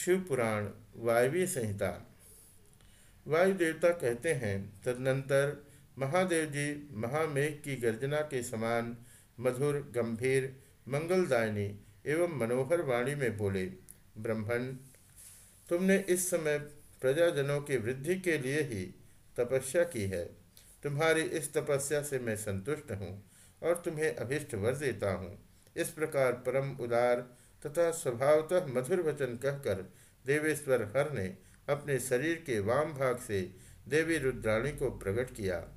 शिव पुराण वायवी संहिता। वायु देवता कहते हैं, तदनंतर महादेव जी महामेघ की गर्जना के समान मधुर, गंभीर, मंगलदायिनी एवं मनोहर वाणी में बोले ब्रह्मण तुमने इस समय प्रजाजनों की वृद्धि के लिए ही तपस्या की है। तुम्हारी इस तपस्या से मैं संतुष्ट हूँ और तुम्हें अभिष्ट वर देता हूँ। इस प्रकार परम उदार तथा स्वभावतः मधुर वचन कहकर देवेश्वर हर ने अपने शरीर के वाम भाग से देवी रुद्राणी को प्रकट किया।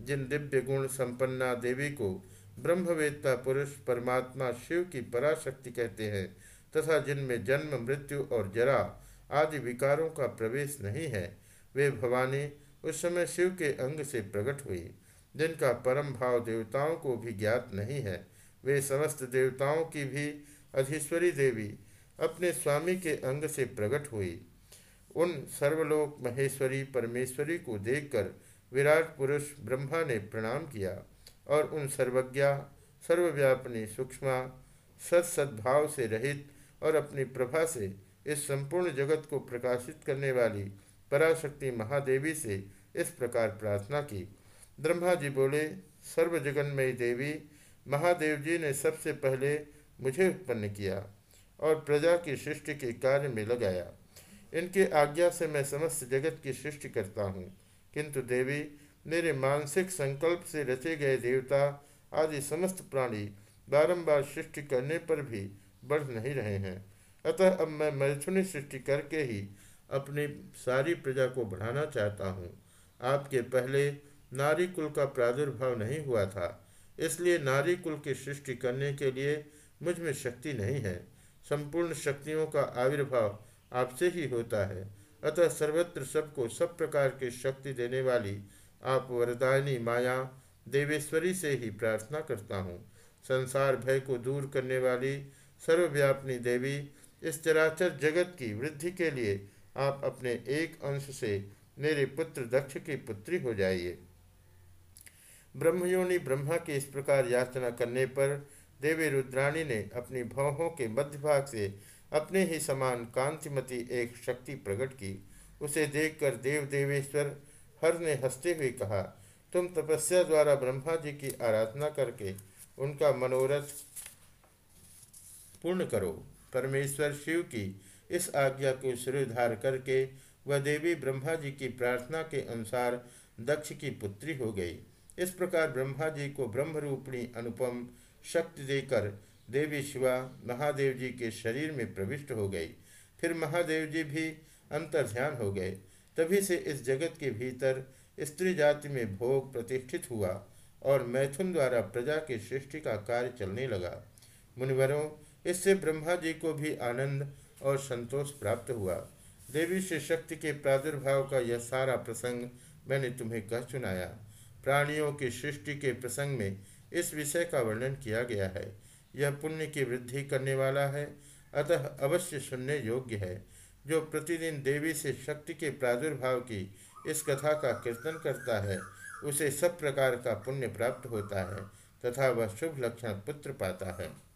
जिन दिव्य गुण संपन्ना देवी को ब्रह्मवेत्ता पुरुष परमात्मा शिव की पराशक्ति कहते हैं, तथा जिनमें जन्म, मृत्यु और जरा आदि विकारों का प्रवेश नहीं है, वे भवानी उस समय शिव के अंग से प्रकट हुई। जिनका परम भाव देवताओं को भी ज्ञात नहीं है, वे समस्त देवताओं की भी अधीश्वरी देवी अपने स्वामी के अंग से प्रकट हुई। उन सर्वलोक महेश्वरी परमेश्वरी को देखकर विराट पुरुष ब्रह्मा ने प्रणाम किया और उन सर्वज्ञा, सर्वव्यापनी, सूक्ष्म सत सद्भाव से रहित और अपनी प्रभा से इस संपूर्ण जगत को प्रकाशित करने वाली पराशक्ति महादेवी से इस प्रकार प्रार्थना की। ब्रह्मा जी बोले, सर्वजगन्मयी देवी, महादेव जी ने सबसे पहले मुझे उत्पन्न किया और प्रजा की सृष्टि के कार्य में लगाया। इनके आज्ञा से मैं समस्त जगत की सृष्टि करता हूँ। किंतु देवी, मेरे मानसिक संकल्प से रचे गए देवता आदि समस्त प्राणी बारंबार सृष्टि करने पर भी बढ़ नहीं रहे हैं। अतः अब मैं मैथुनी सृष्टि करके ही अपनी सारी प्रजा को बढ़ाना चाहता हूँ। आपके पहले नारी कुल का प्रादुर्भाव नहीं हुआ था, इसलिए नारी कुल की सृष्टि करने के लिए मुझमें शक्ति नहीं है। संपूर्ण शक्तियों का आविर्भाव आपसे ही होता है। अतः सर्वत्र सबको सब प्रकार की शक्ति देने वाली आप वरदायनी माया देवेश्वरी से ही प्रार्थना करता हूँ। संसार भय को दूर करने वाली सर्वव्यापनी देवी इस चराचर जगत की वृद्धि के लिए आप अपने एक अंश से मेरे पुत्र दक्ष की पुत्री हो जाइए। ब्रह्मयोनि ब्रह्मा के इस प्रकार याचना करने पर देवी रुद्राणी ने अपनी भवों के मध्य भाग से अपने ही समान कांतिमती एक शक्ति प्रकट की। उसे देखकर देव देवेश्वर हर ने हँसते हुए कहा, तुम तपस्या द्वारा ब्रह्मा जी की आराधना करके उनका मनोरथ पूर्ण करो। परमेश्वर शिव की इस आज्ञा को स्वीधार करके वह देवी ब्रह्मा जी की प्रार्थना के अनुसार दक्ष की पुत्री हो गई। इस प्रकार ब्रह्मा जी को ब्रह्मरूपिणी अनुपम शक्ति देकर देवी शिवा महादेव जी के शरीर में प्रविष्ट हो गई। फिर महादेव जी भी अंतर ध्यान हो गए। तभी से इस जगत के भीतर स्त्री जाति में भोग प्रतिष्ठित हुआ और मैथुन द्वारा प्रजा की सृष्टि का कार्य चलने लगा। मुनिवरों, इससे ब्रह्मा जी को भी आनंद और संतोष प्राप्त हुआ। देवी से शक्ति के प्रादुर्भाव का यह सारा प्रसंग मैंने तुम्हें कह सुनाया। प्राणियों की सृष्टि के प्रसंग में इस विषय का वर्णन किया गया है। यह पुण्य की वृद्धि करने वाला है, अतः अवश्य सुनने योग्य है। जो प्रतिदिन देवी से शक्ति के प्रादुर्भाव की इस कथा का कीर्तन करता है, उसे सब प्रकार का पुण्य प्राप्त होता है, तथा वह शुभ लक्षण पुत्र पाता है।